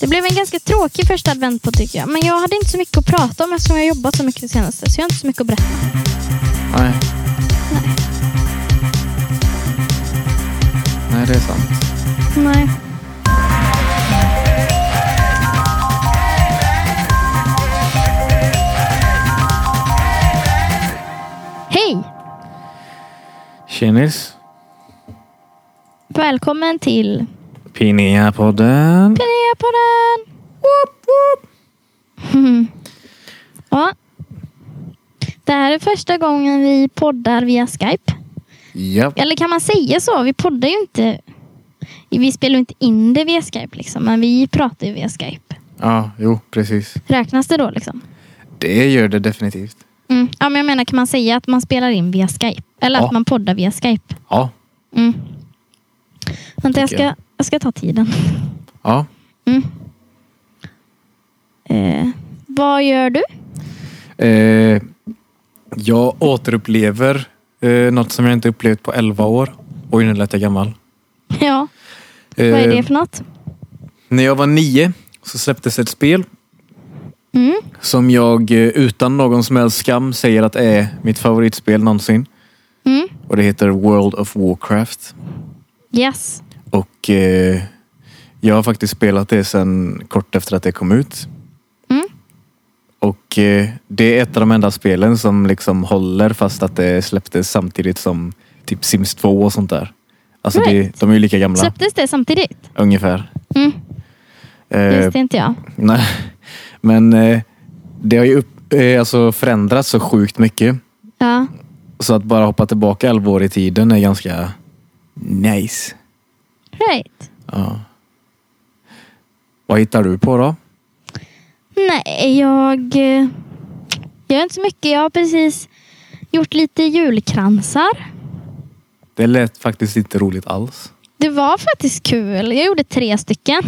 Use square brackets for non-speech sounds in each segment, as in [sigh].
Det blev en ganska tråkig första advent på tycker jag. Men jag hade inte så mycket att prata om eftersom jag jobbat så mycket det senaste. Så jag har inte så mycket att berätta. Nej. Nej, det är sant. Nej. Hej! Tjenis. Välkommen till Pinea-podden. Pinea-podden! Woop, woop. [laughs] ja. Det här är första gången vi poddar via Skype. Ja. Eller kan man säga så? Vi poddar ju inte... Vi spelar inte in det via Skype liksom, men vi pratar ju via Skype. Ja, jo, precis. Räknas det då liksom? Det gör det definitivt. Mm. Ja, men jag menar, kan man säga att man spelar in via Skype? Eller Ja. att man poddar via Skype? Ja. Mm. Vänta, jag ska, jag ska ta tiden. Ja. Mm. Eh, vad gör du? Eh, jag återupplever eh, något som jag inte upplevt på 11 år. Oj, nu lät jag gammal. [laughs] Ja, Eh, vad är det för något? När jag var nio så släpptes ett spel Mm. som jag eh, utan någon som helst skam säger att är mitt favoritspel någonsin. Mm. Och det heter World of Warcraft. Yes. Och eh, jag har faktiskt spelat det sedan kort efter att det kom ut. Mm. Och eh, det är ett av de enda spelen som liksom håller fast att det släpptes samtidigt som typ Sims 2 och sånt där. Alltså det, Right. de är ju lika gamla. Släpptes det samtidigt? Ungefär. Mm. Eh, Det visste inte jag. nej. Men eh, det har ju upp, eh, alltså förändrats så sjukt mycket. Ja. Så att bara hoppa tillbaka 11 år i tiden är ganska nice. Right. Ja. Vad hittar du på då? Nej, jag eh, gör inte så mycket. Jag har precis gjort lite julkransar. Det lät faktiskt inte roligt alls. Det var faktiskt kul. Jag gjorde tre stycken.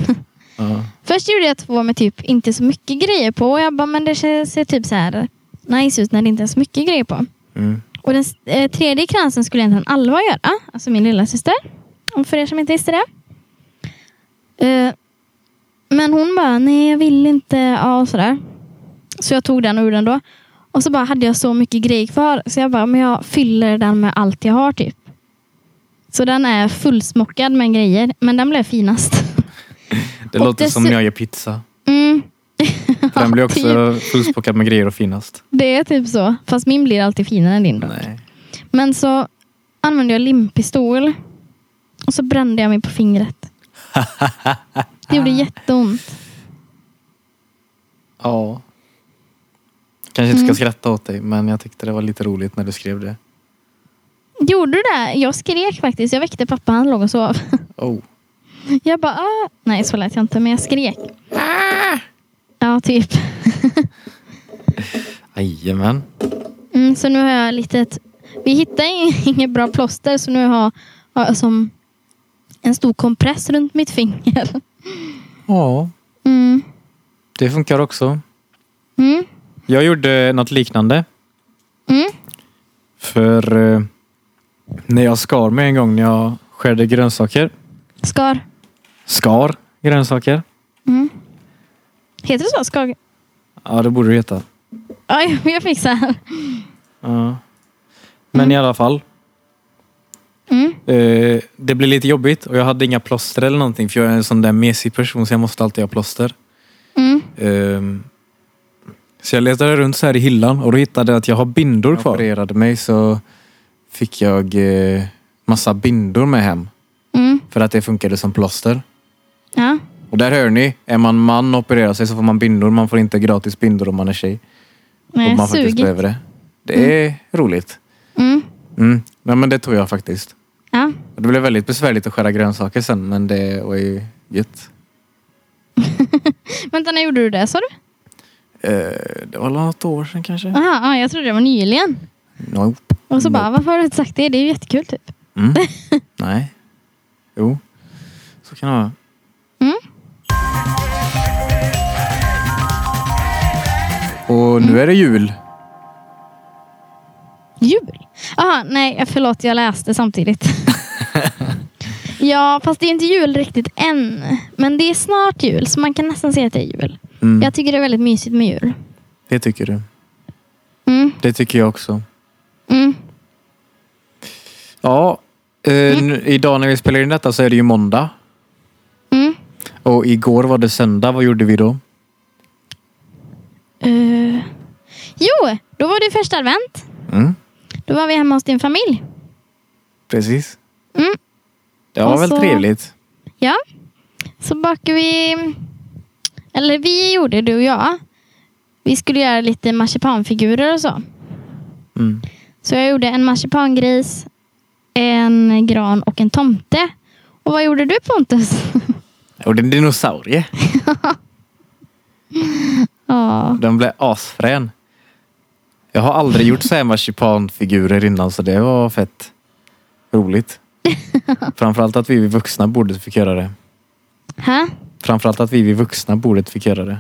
Ja. Först gjorde jag två med typ inte så mycket grejer på. Och jag bara, men det ser, ser typ så här nice ut när det inte är så mycket grejer på. Mm. Och den eh, tredje kransen skulle egentligen Alva göra. Alltså min lilla syster. Och för er som inte visste det. Eh, men hon bara, nej jag vill inte. Ja, och sådär. Så jag tog den ur den då. Och så bara hade jag så mycket grejer kvar. Så jag bara, men jag fyller den med allt jag har typ. Så den är fullsmockad med grejer. Men den blev finast. Det Och låter som när jag gör pizza. Mm. Den blir också typ. fullspockad med grejer och finast. Det är typ så. Fast min blir alltid finare än din. Då. Nej. Men så använde jag limpistol. Och så brände jag mig på fingret. [laughs] Det gjorde jätteont. Ja. Kanske inte ska skratta åt dig, men jag tyckte det var lite roligt när du skrev det. Gjorde du det? Jag skrek faktiskt. Jag väckte pappa. Han låg och sov. [laughs] Oh. Jag bara, ah. nej så lät jag inte. Men jag skrek. Ja, typ. [laughs] Jajamän. Mm, så nu har jag lite... Vi hittade ing- inget bra plåster. Så nu har har jag som en stor kompress runt mitt finger. Ja, Mm. det funkar också. Mm. Jag gjorde något liknande. Mm. För eh, när jag skar mig en gång när jag skärde grönsaker. Skar. Skar grönsaker. Mm. Heter det så? Skar? Ja, det borde det heta. Ja, [laughs] jag fixar. Ja. Men i alla fall. Mm. Eh, det blev lite jobbigt och jag hade inga plåster eller någonting för jag är en sån där mesig person så jag måste alltid ha plåster. Mm. Ehm, så jag letade runt så här i hyllan och då hittade jag att jag har bindor kvar. Jag opererade mig så fick jag eh, massa bindor med hem. Mm. För att det funkade som plåster. Ja. Och där hör ni, är man man och opererar sig så får man bindor. Man får inte gratis bindor om man är tjej. Nej, om man faktiskt sugigt. behöver det. Det är roligt. Mm. Mm. Ja, men det tog jag faktiskt. Ja. Det blev väldigt besvärligt att skära grönsaker sen men det var ju gött. [laughs] Vänta, när gjorde du det sa du? Eh, det var något år sedan kanske. Aha, ja, jag trodde det var nyligen. Nope. Och så bara, varför har du inte sagt det? Det är ju jättekul typ. Mm. [laughs] Nej. Jo. Så kan det vara. Mm. Och nu är det jul. Jul? Aha, nej, förlåt, jag läste samtidigt. [laughs] Ja, fast det är inte jul riktigt än. Men det är snart jul, så man kan nästan säga att det är jul. Mm. Jag tycker det är väldigt mysigt med jul. Det tycker du. Mm, Det tycker jag också. mm. Ja, eh, nu- idag när vi spelar in detta så är det ju måndag. Mm. Och igår var det söndag. Vad gjorde vi då? Eh, jo, då var det första advent. Då var vi hemma hos din familj. precis. Mm. Det var Och väl så- trevligt. Ja. Så bakade vi... Eller vi gjorde, du och jag. Vi skulle göra lite marsipanfigurer och så. Mm. Så jag gjorde en marsipangris, en gran och en tomte. Och vad gjorde du Pontus? Och det är en dinosaurie. [laughs] Ja. Den blev asfrän. Jag har aldrig gjort så här marsipanfigurer innan så det var fett roligt. [laughs] Framförallt att vi vid vuxna bordet fick göra det. Hä? Framförallt att vi vid vuxna bordet fick göra det.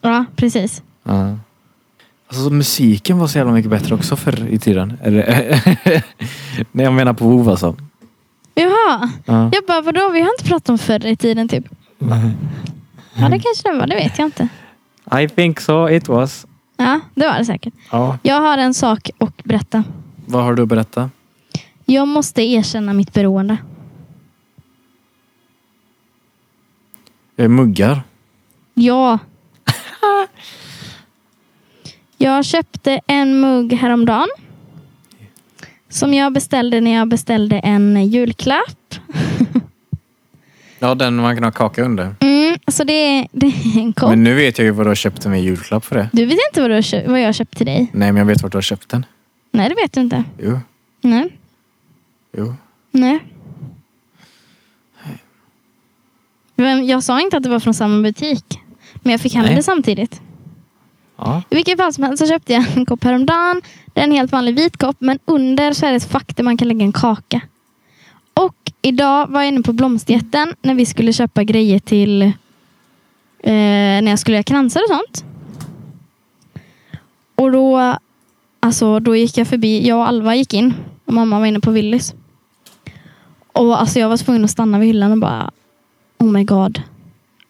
Ja, precis. Ja. Alltså musiken var så jävla mycket bättre också förr i tiden. Eller, [laughs] Nej jag menar på WoW alltså. Jaha. Ja. Jag bara, vadå? Vi har inte pratat om förr i tiden typ. Ja, det kanske det var. Det vet jag inte. I think so it was. Ja, det var det säkert. Ja. Jag har en sak att berätta. Vad har du att berätta? Jag måste erkänna mitt beroende. Eh, Muggar. Ja. [laughs] Jag köpte en mugg häromdagen. Som jag beställde när jag beställde en julklapp. [laughs] Ja den man kan ha kaka under. Mm, så det det är en kopp. Men nu vet jag ju vad du har köpt mig i julklapp för det. Du vet inte vad, du har köpt, vad jag har köpt till dig? Nej men jag vet vart du har köpt den. Nej, det vet du inte. Jo. Nej. Jo. Nej. Men jag sa inte att det var från samma butik. Men jag fick hem Nej. det samtidigt. Ja. I vilket fall som helst så köpte jag en kopp häromdagen. Det är en helt vanlig vit kopp. Men under så är det ett fack där man kan lägga en kaka. Och idag var jag inne på Blomsterjätten när vi skulle köpa grejer till eh, när jag skulle göra kransar och sånt. Och då, alltså, då gick jag förbi, jag och Alva gick in och mamma var inne på Willys. Och alltså, jag var tvungen att stanna vid hyllan och bara Oh my god.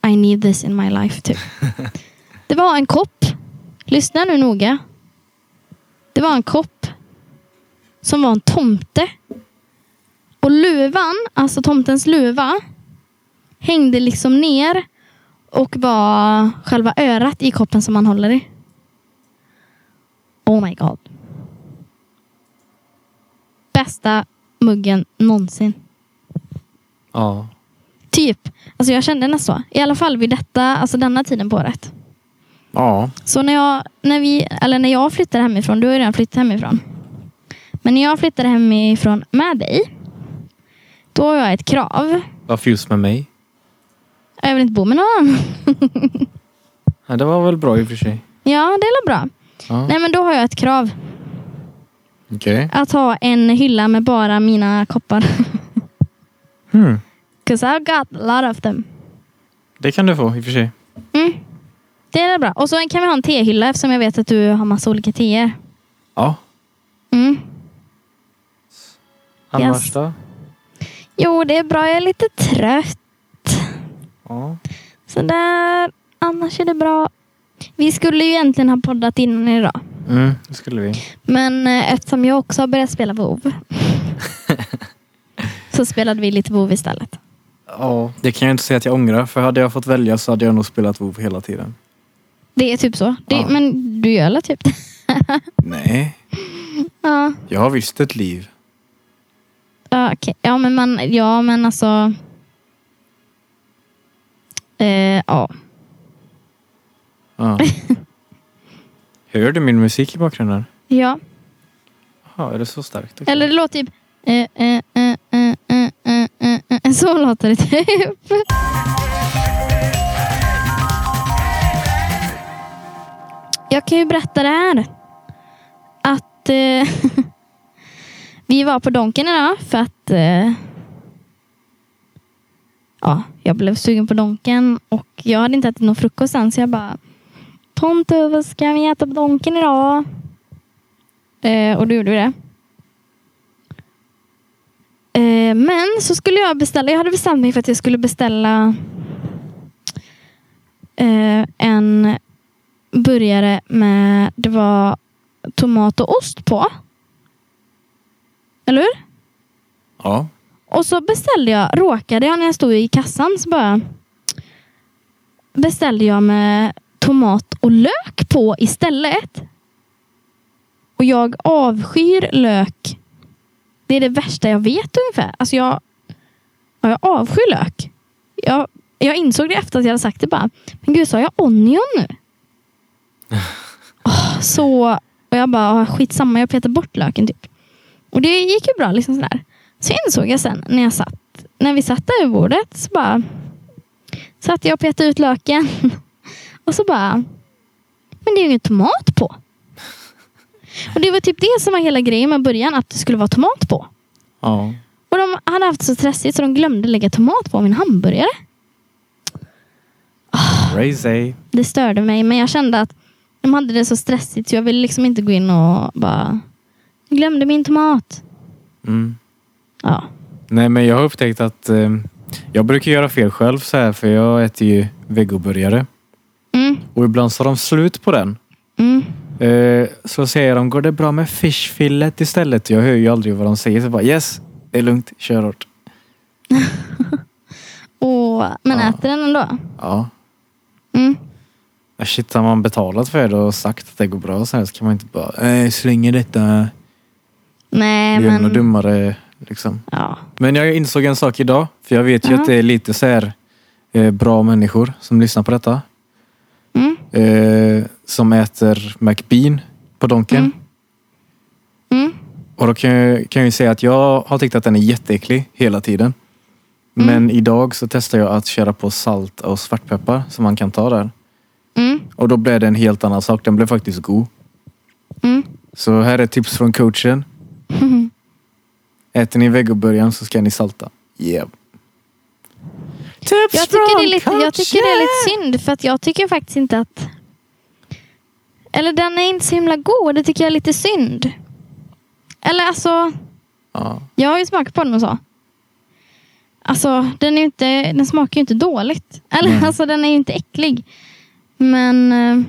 I need this in my life. Typ. [laughs] Det var en kopp. Lyssna nu noga. Det var en kopp som var en tomte. Och luvan, alltså tomtens luva, hängde liksom ner och var själva örat i koppen som man håller i. Oh my god. Bästa muggen någonsin. Ja. Typ. Alltså jag kände nästan så. I alla fall vid detta, alltså denna tiden på året. Ja. Så när jag, när vi, eller när jag flyttade hemifrån, du har ju redan flyttat hemifrån. Men när jag flyttade hemifrån med dig, då har jag ett krav. Varför just med mig? Jag vill inte bo med någon annan. [laughs] Ja, det var väl bra i och för sig. Ja, det är bra. Ja. Nej, men då har jag ett krav. Okej. Att ha en hylla med bara mina koppar. [laughs] Hmm. Cause I've got a lot of them. Det kan du få i och för sig. Mm. Det är bra. Och så kan vi ha en tehylla eftersom jag vet att du har massa olika teer. Ja. Mm. Annars Yes. då? Jo, det är bra. Jag är lite trött. Ja. Så där. Annars är det bra. Vi skulle ju egentligen ha poddat innan idag. Mm, det skulle vi. Men eh, eftersom jag också har börjat spela WoW [laughs] så spelade vi lite WoW istället. Ja. Det kan jag inte säga att jag ångrar. För hade jag fått välja så hade jag nog spelat WoW hela tiden. Det är typ så. Det, Ja. Men du gör väl typ det? [laughs] Nej. ja. Jag har visst ett liv. Ja, okej. ja, men man, ja, men alltså. Ja. Ja. [laughs] Hör du min musik i bakgrunden? ja. Ja, är det så starkt? Okej. Eller det låter typ. Eh, eh, eh, eh, eh, eh, eh, eh. Så låter det typ. Jag kan ju berätta det här. Att eh, [laughs] vi var på Donken idag för att eh, ja, jag blev sugen på Donken och jag hade inte ätit någon frukost än så jag bara Tomte, vad ska vi äta på Donken idag? Eh, och då gjorde vi det. Eh, men så skulle jag beställa. Jag hade bestämt mig för att jag skulle beställa eh, en burgare med det var tomat och ost på. Eller hur? Ja. Och så beställde jag, råkade jag när jag stod i kassan så bara beställde jag med tomat och lök på istället. Och jag avskyr lök. Det är det värsta jag vet ungefär. Alltså jag, ja, jag avskyr lök. Jag, jag insåg det efter att jag hade sagt det bara. Men gud, sa jag onion nu? [laughs] Åh, så, och jag bara, "Ah, skitsamma, jag petar bort löken typ. Och det gick ju bra. liksom sådär. Så insåg jag sen när jag satt, när vi satt där vid bordet, så bara satt jag och petade ut löken. [laughs] Och så bara, men det är ju ingen tomat på. Och det var typ det som var hela grejen med början, att det skulle vara tomat på. Ja. Och de hade haft så stressigt så de glömde lägga tomat på min hamburgare. Crazy. Det störde mig, men jag kände att de hade det så stressigt så jag ville liksom inte gå in och bara, jag glömde min tomat. Mm. Ja. Nej men jag har upptäckt att eh, jag brukar göra fel själv så här för jag äter ju vegoburgare. Mm, Och ibland så har de slut på den. mm. Eh, så säger de, går det bra med fishfillet istället? Jag hör ju aldrig vad de säger. Så jag bara, yes, det är lugnt, kör hårt. [laughs] Och, men Ja. äter den ändå? Ja. Mm. Shit, har man betalat för det och sagt att det går bra så här så kan man inte bara, eh, slänger detta. Nej, Det är men... dummare liksom. Ja. Men jag insåg en sak idag. För jag vet ju Ja. att det är lite så här eh, bra människor som lyssnar på detta. Mm. Eh, som äter McBean på Donken. Mm. Mm. Och då kan jag, kan jag ju säga att jag har tyckt att den är jätteäcklig hela tiden. Mm. Men idag så testar jag att köra på salt och svartpeppar som man kan ta där. Mm. Och då blev det en helt annan sak. Den blev faktiskt god. Mm. Så här är tips från coachen. [laughs] Mm. Äter ni vegoburgaren så ska ni salta. Yeah. Tips Jag tycker, det är lite, jag tycker det är lite synd för att jag tycker faktiskt inte att... Eller den är inte så himla god. Det tycker jag är lite synd. Eller alltså, Ja. jag har ju smakat på den och så. Alltså, den, är inte, den smakar ju inte dåligt. Eller Nej. alltså, den är ju inte äcklig. Men... eh,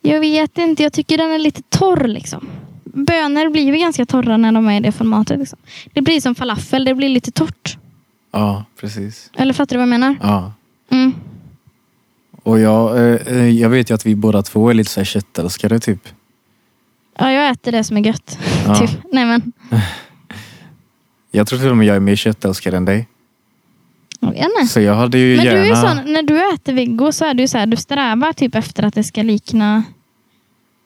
Jag vet inte, jag tycker den är lite torr liksom. Bönor blir ju ganska torra när de är i det formatet. Liksom. Det blir som falafel, det blir lite torrt. ja, precis. Eller fattar du vad jag menar? Ja. Mm. Och jag, eh, eh, jag vet ju att vi båda två är lite så här köttälskare typ. Ja, jag äter det som är gött. [laughs] Ja. Typ. Nej men, [laughs] Jag tror till och med jag är mer köttälskare än dig. jag vet inte. Så jag hade ju Men gärna... du är sån, när du äter veggo så är du så här, du strävar typ efter att det ska likna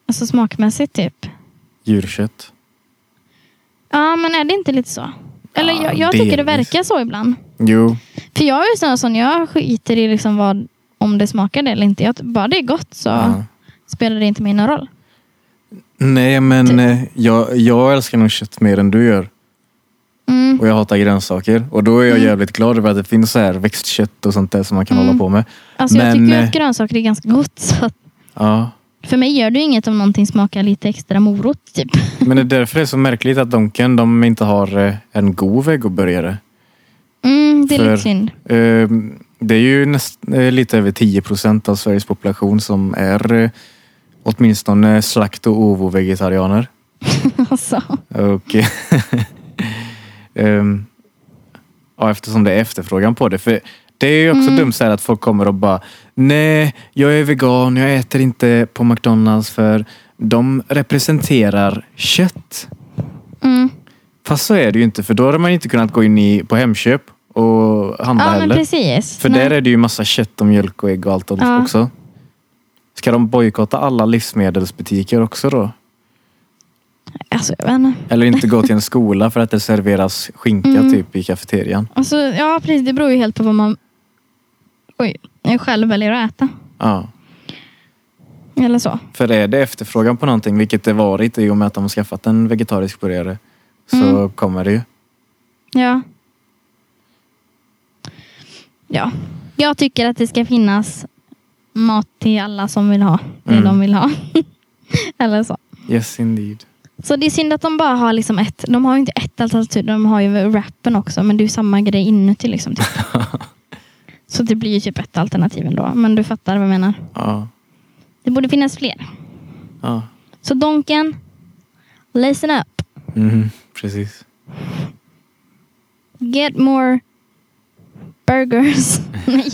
alltså smakmässigt typ. Djurkött. Ja, men är det inte lite så? Eller Ja, jag, jag tycker det verkar så ibland. Jo. För jag är ju sån, sån jag skiter i liksom vad, om det smakar det eller inte. Jag, bara det är gott så Ja. spelar det inte mig någon roll. Nej, men Typ. eh, jag, jag älskar nog kött mer än du gör. Mm. Och jag hatar grönsaker. Och då är jag Mm. jävligt glad över att det finns så här växtkött och sånt där som man kan Mm. hålla på med. Alltså jag Men, tycker ju eh, att grönsaker är ganska gott. Så att Ja. För mig gör det ju inget om någonting smakar lite extra morot typ. Men det är därför det är så märkligt att Donken de inte har eh, en god vegoburgare. Mm, det är För- lite synd. Eh, Det är ju näst, eh, lite över 10 procent av Sveriges population som är eh, åtminstone slakt och ovo-vegetarianer. [laughs] alltså. Och [laughs] ehm, ja, eftersom det är efterfrågan på det. För det är ju också Mm. dumt så här att folk kommer och bara Nej, jag är vegan, jag äter inte på McDonalds för de representerar kött. Mm. Fast så är det ju inte för då hade man inte kunnat gå in i, på Hemköp och handla Ja, men heller. precis. För Nej. där är det ju massa kött och mjölk och ägg och allt Ja. också. Ska de bojkotta alla livsmedelsbutiker också då? Alltså, jag vet inte. Eller inte gå till en [laughs] skola för att det serveras skinka Mm. typ i kafeterian? Alltså, ja, precis. Det beror ju helt på vad man Oj, jag själv väljer att äta. Ja. Eller så. För är det efterfrågan på någonting, vilket det varit i och med att de har skaffat en vegetarisk burgare, så Mm. kommer det ju. Ja. Ja. Jag tycker att det ska finnas mat till alla som vill ha det Mm. de vill ha. [laughs] Eller så. Yes indeed. Så det är synd att de bara har liksom ett. De har ju inte ett alternativ. De har ju rappen också. Men det är samma grej inuti. Liksom, typ. [laughs] Så det blir ju typ ett alternativ ändå. Men du fattar vad jag menar. Ja. Det borde finnas fler. Ja. Så Donken, listen up. Mhm, precis. Get more burgers. [laughs] Nej,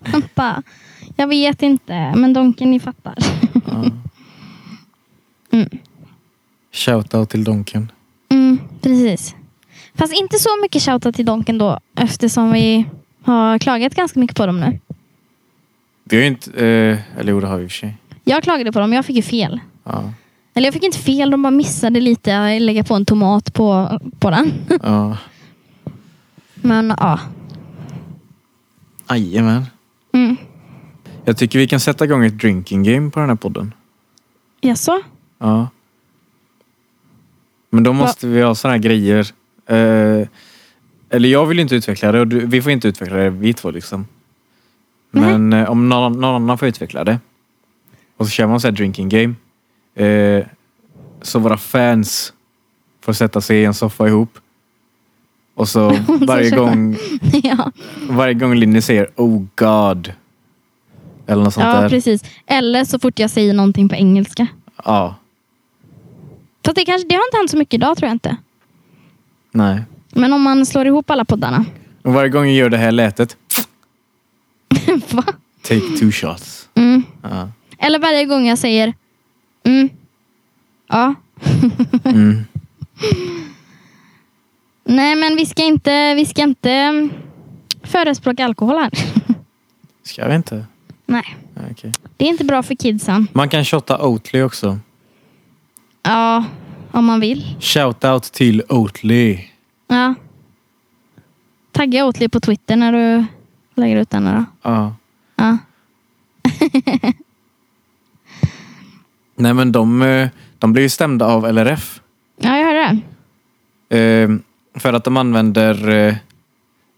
vänta. Jag vet inte. Men Donken, ni fattar. Ja. Mm. Shoutout till Donken. Mm, precis. Fast inte så mycket shoutout till Donken då. Eftersom vi har klagat ganska mycket på dem nu. Vi har ju inte... Eh, eller jo, det har vi i och för sig. Jag klagade på dem, jag fick ju fel. Ja. Eller jag fick inte fel, de bara missade lite att lägga på en tomat på, på den. ja. [laughs] Men ja. Jajamän. Mm. Jag tycker vi kan sätta igång ett drinking game på den här podden. Jaså? Ja. Men då måste vi ha såna här grejer. Eh, eller jag vill inte utveckla det och du, vi får inte utveckla det vi två liksom. Men eh, om någon, någon annan får utveckla det. Och så kör man så här drinking game. Eh, så våra fans får sätta sig i en soffa ihop. Och så [laughs] varje gång, [laughs] ja, varje gång Linny säger Oh God. Eller något sånt ja där. precis. Eller så fort jag säger någonting på engelska. Ja. Fast det, kanske, det har inte hänt så mycket idag tror jag inte. Nej. Men om man slår ihop alla poddarna. Och varje gång jag gör det här lätet. [laughs] Va? Take two shots. Mm. Ja. Eller varje gång jag säger mm. Ja. [laughs] Mm. Nej men vi ska inte, vi ska inte förespråka alkohol här. [laughs] Ska vi inte? Nej, okej. det är inte bra för kidsen. Man kan shotta Oatly också. Ja, om man vill. Shoutout till Oatly. Ja. Tagga Oatly på Twitter när du lägger ut den då. Ja. Ja. [laughs] Nej men de, eh, de blir ju stämda av LRF. ja, jag hörde det. Eh, för att de använder eh,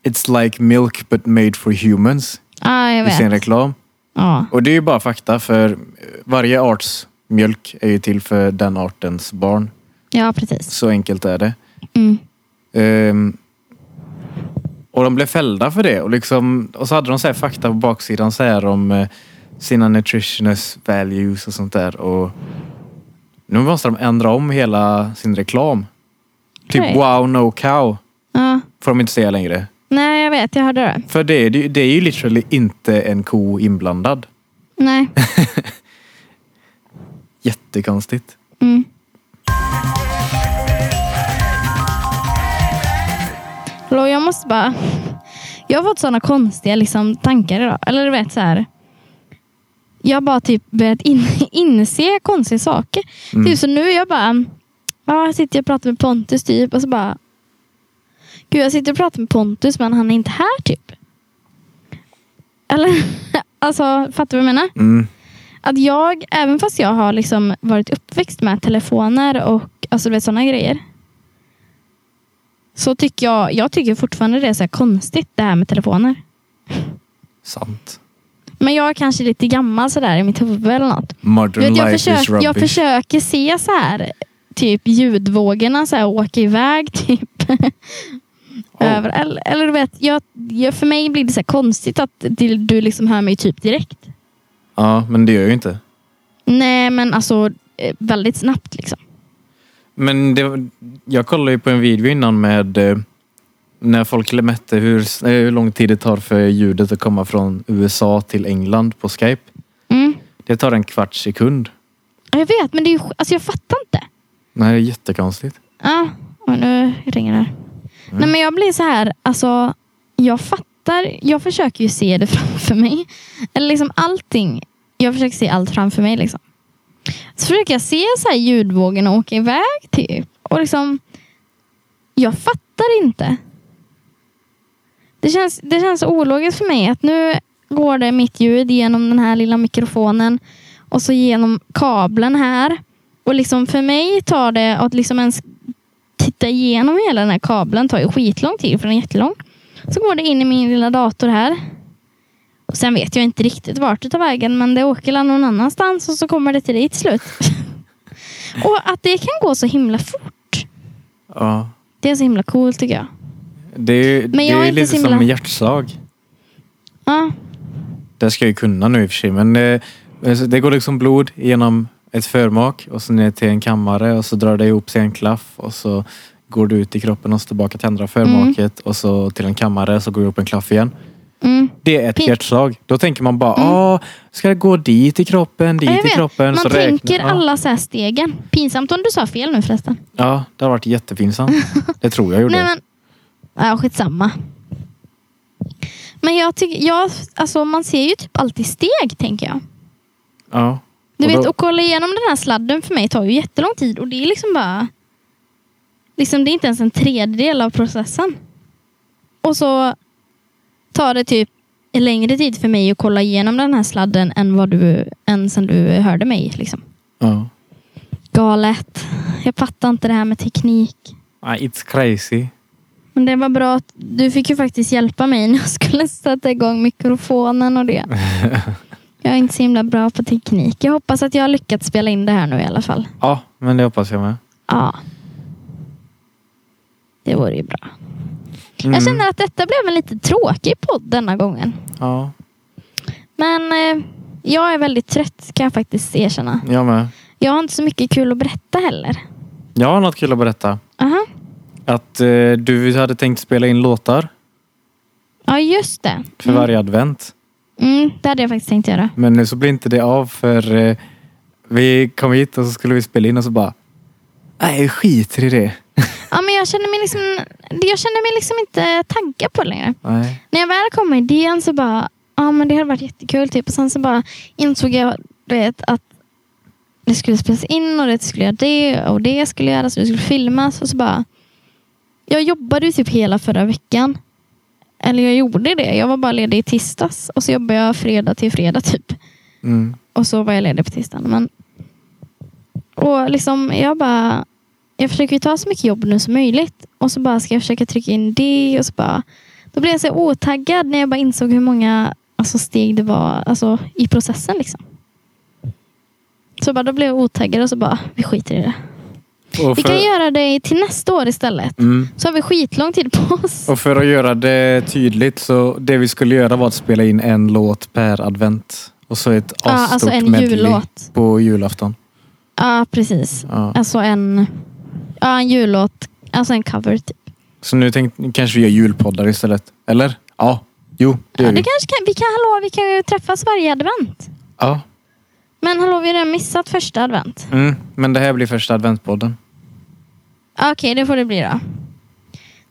It's like milk but made for humans Ja, jag i sin vet. reklam. Ja. Och det är ju bara fakta för eh, varje arts mjölk är ju till för den artens barn. ja, precis. Så enkelt är det. Mm. Ehm, och de blev fällda för det. Och, liksom, och så hade de så här fakta på baksidan så här om eh, sina nutritionist values och sånt där. Och nu måste de ändra om hela sin reklam. Typ Okej. wow no cow Ja. får de inte säga längre. Nej, jag vet. Jag hörde det. För det, är- det, det är ju literally inte en ko inblandad. Nej. [laughs] Jättekonstigt. Mm. Måste bara... Jag har fått sådana konstiga liksom, tankar idag. Eller du vet så här. Jag har bara typ börjat in, [laughs] inse konstiga saker. Mm. Typ så nu är jag bara... Ja, jag sitter och pratar med Pontus typ och så bara... Gud, jag sitter och pratar med Pontus men han är inte här typ. Eller? [laughs] Alltså, fattar du vad jag menar? Mm. att jag, även fast jag har liksom varit uppväxt med telefoner och alltså, sådana grejer. Så tycker jag, jag tycker fortfarande det är så konstigt det här med telefoner. Sant. Men jag är kanske lite gammal sådär i mitt huvud eller något. Modern vet, jag, life is försöker, jag rubbish. försöker se så här typ ljudvågorna så här, åka iväg [laughs] typ. Oh. Över, eller, eller du vet, jag, jag, för mig blir det så konstigt att det, du liksom hör mig typ direkt. Ja, men det gör jag ju inte. Nej men alltså eh, väldigt snabbt liksom. Men det, jag kollade ju på en video innan med eh, när folk mätte hur, eh, hur lång tid det tar för ljudet att komma från USA till England på Skype. Mm. Det tar en kvart sekund. Ja, Jag vet, men det är ju, alltså jag fattar inte. Nej, det är jättekonstigt. Ja, och nu ringer det. Nej, men jag blir så här, alltså jag fattar, jag försöker ju se det [laughs] framför mig. Eller liksom allting, jag försöker se allt framför mig liksom. Så försöker jag se så här ljudvågorna åka iväg typ. Och liksom, jag fattar inte. Det känns, det känns ologiskt för mig att nu går det mitt ljud genom den här lilla mikrofonen och så genom kabeln här. Och liksom för mig tar det att liksom ens titta igenom hela den här kabeln tar ju skitlång tid för den är jättelång. Så går det in i min lilla dator här. Och Sen vet jag inte riktigt vart det tar vägen men det åker la någon annanstans och så kommer det till dig till slut. [laughs] Och att det kan gå så himla fort. Ja. Det är så himla coolt tycker jag. Det är, det jag är är inte lite himla- som en hjärtsag. Ja, Det ska jag ju kunna nu i och för sig. Men det, det går liksom blod genom ett förmak och så ner till en kammare och så drar det ihop sig en klaff och så går du ut i kroppen och så tillbaka till andra förmaket och så till en kammare och så går det upp en klaff igen. Mm. Det är ett Pin- hjärtslag. Då tänker man bara, ah, ska det gå dit i kroppen, dit i kroppen? Man så tänker ja. alla så här stegen. Pinsamt om du sa fel nu förresten. Ja, det har varit jättepinsamt. [laughs] Det tror jag gjorde. Nej men, ja skitsamma. Men jag tycker, jag, alltså man ser ju typ alltid steg tänker jag. Ja. Du vet, då- att kolla igenom den här sladden för mig tar ju jättelång tid och det är liksom bara... Liksom det är inte ens en tredjedel av processen. Och så tar det typ längre tid för mig att kolla igenom den här sladden än vad du, än sen du hörde mig. Liksom. ja. Galet. Jag fattar inte det här med teknik. Nej, It's crazy. Men det var bra att du fick ju faktiskt hjälpa mig när jag skulle [laughs] sätta igång mikrofonen och det. [laughs] Jag är inte så himla bra på teknik. Jag hoppas att jag har lyckats spela in det här nu i alla fall. Ja, men det hoppas jag med. Ja. Det vore ju bra. Mm. Jag känner att detta blev en lite tråkig podd denna gången. Ja, Men eh, jag är väldigt trött kan jag faktiskt erkänna. jag med. Jag har inte så mycket kul att berätta heller. Jag har något kul att berätta. Aha. Att eh, du hade tänkt spela in låtar Ja, just det. för Mm. varje advent. Mm, det hade jag faktiskt tänkt göra. Men nu så blir inte det av för eh, vi kom hit och så skulle vi spela in och så bara Nej, vi skiter i det. [laughs] Ja, men jag känner mig liksom, jag känner mig liksom inte taggad på det längre. Nej. När jag väl kom med idén så bara, ja men det hade varit jättekul. Typ. Och sen så bara insåg jag du vet, att det skulle spelas in och det skulle göra det och det skulle göras och det skulle filmas. Och så bara, jag jobbade ju typ hela förra veckan. Eller jag gjorde det. Jag var bara ledig i tisdags och så jobbade jag fredag till fredag typ. Mm. Och så var jag ledig på tisdagen. Men, och liksom jag bara, jag försöker ju ta så mycket jobb nu som möjligt. Och så bara ska jag försöka trycka in det och så bara, då blev jag så otaggad när jag bara insåg hur många alltså, steg det var alltså, i processen. Liksom. Så bara, då blev jag otaggad och så bara, vi skiter i det. Och, Vi för, kan göra det till nästa år istället. mm. Så har vi skitlång tid på oss. och för att göra det tydligt så det vi skulle göra var att spela in en låt per advent. Och så ett Ja, asstort alltså en jullåt. på julafton. Ja, precis. Ja. Alltså en, ja, en jullåt. Alltså en cover typ. Så nu tänkte kanske vi gör julpoddar istället. Eller? Ja. Jo, det Ja, gör vi. kanske kan, vi kan, hallå, vi kan ju träffas varje advent. Ja. Men hallå, vi har redan missat första advent. Mm. Men det här blir första adventpodden. Ja, Okej, det får det bli då.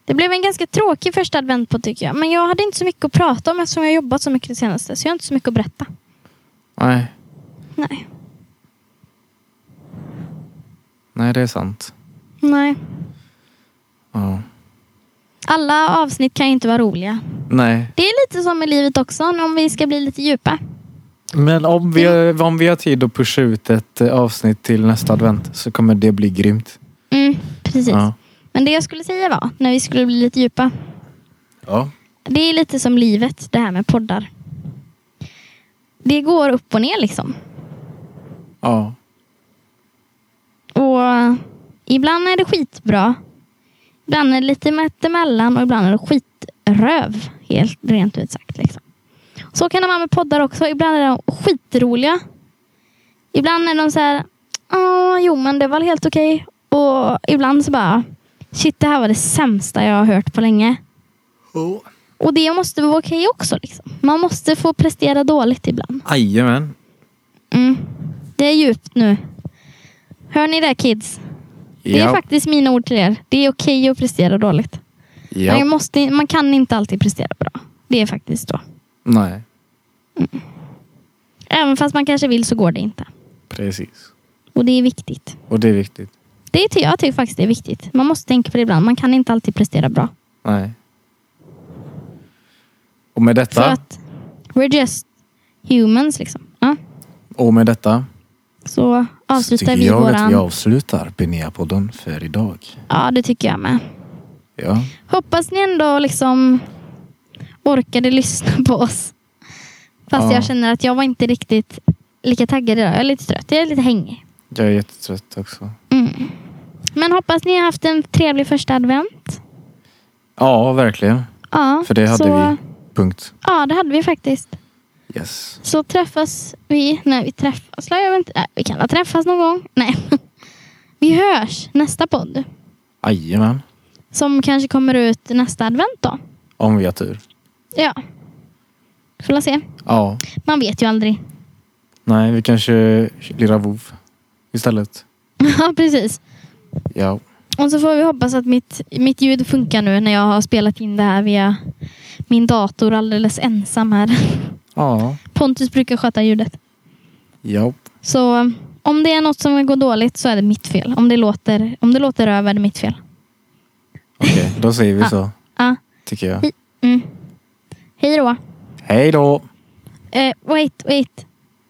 Det blev en ganska tråkig första advent på tycker jag. Men jag hade inte så mycket att prata om eftersom jag jobbat så mycket det senaste. Så jag har inte så mycket att berätta. Nej. Nej. Nej, det är sant. Nej. Ja. Alla avsnitt kan ju inte vara roliga. Nej. Det är lite som i livet också om vi ska bli lite djupa. Men om vi, har, om vi har tid att pusha ut ett eh, avsnitt till nästa advent så kommer det bli grymt. Mm, precis. Ja. Men det jag skulle säga var, när vi skulle bli lite djupa. Ja. Det är lite som livet, det här med poddar. Det går upp och ner liksom. Ja. Ibland är det skitbra. Ibland är det lite mittemellan och ibland är det skitröv. Helt rent ut sagt. Liksom. Så kan det vara med poddar också. Ibland är de skitroliga. Ibland är de så här. "Ja, jo men det var helt okej. Och ibland så bara. Shit det här var det sämsta jag har hört på länge. Och det måste vara okej också. Liksom. Man måste få prestera dåligt ibland. Jajamän. Mm. Det är djupt nu. Hör ni det kids? Det är Ja. faktiskt mina ord till er. Det är okej att prestera dåligt. Man, Ja. måste, man kan inte alltid prestera bra. Det är faktiskt så. Nej, Även fast man kanske vill så går det inte. precis. Och det är viktigt. Och det är viktigt. Det är, jag tycker faktiskt det är viktigt. Man måste tänka på det ibland. Man kan inte alltid prestera bra. Nej. Och med För detta, att we're just humans liksom. Ja. och med detta Så avslutar tycker vi jag våran... att vi avslutar Benea-podden för idag. Ja, det tycker jag med. Ja. Hoppas ni ändå liksom orkade lyssna på oss. Fast Ja. jag känner att jag var inte riktigt lika taggad idag. Jag är lite trött. Jag är lite hängig. Jag är jättetrött också. Mm. Men hoppas ni har haft en trevlig första advent. Ja, verkligen. Ja, För det hade så, vi. Punkt. Ja, det hade vi faktiskt. Yes. Så träffas vi när vi träffas. Jag vet inte. Nej, vi kan väl träffas någon gång. Nej. [laughs] Vi hörs nästa podd. Jajamän. Som kanske kommer ut nästa advent då. Om vi har tur. Ja. Får la se. Ja. Man vet ju aldrig. Nej, vi kanske lirar WoW istället. [laughs] Ja, precis. Ja. Och så får vi hoppas att mitt, mitt ljud funkar nu när jag har spelat in det här via min dator alldeles ensam här. [laughs] Ja. Pontus brukar sköta ljudet. Ja. Så om det är något som går dåligt så är det mitt fel. Om det låter, om det låter över är det mitt fel. Okej, då säger vi [laughs] så. Ja. Tycker jag. Mm. Hej då. Hej då! Eh, wait, wait.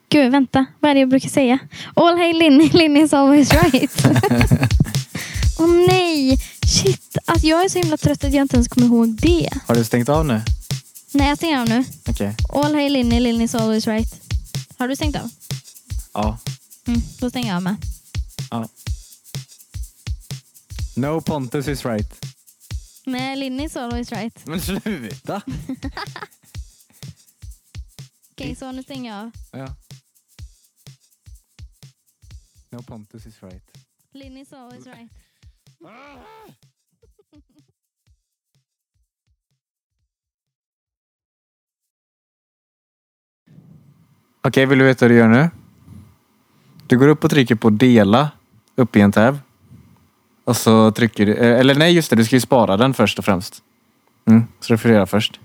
Gud, vänta. Vad är det jag brukar säga? All hail Linny, [laughs] Linny is always right. [laughs] Åh nej! Shit, alltså jag är så himla trött att jag inte ens kommer ihåg det. Har du stängt av nu? Nej, jag stänger av nu. Okej. All hail Linny, Linny is always right. Har du stängt av? Ja. Mm, då stänger jag av med. ja. No Pontus is right. Nej, Linny is always right. Men sluta! [laughs] Okej, så nu stänger jag av. ja. No Pontus is right. Linny is always right. Okej, vill du veta hur du gör nu? Du går upp och trycker på dela upp i en tab. Och så trycker du, eh, eller nej just det, du ska ju spara den först och främst. Mm, så du får göra först.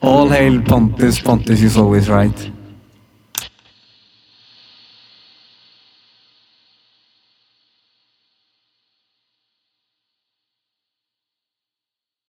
All hail Pontus, Pontus is always right.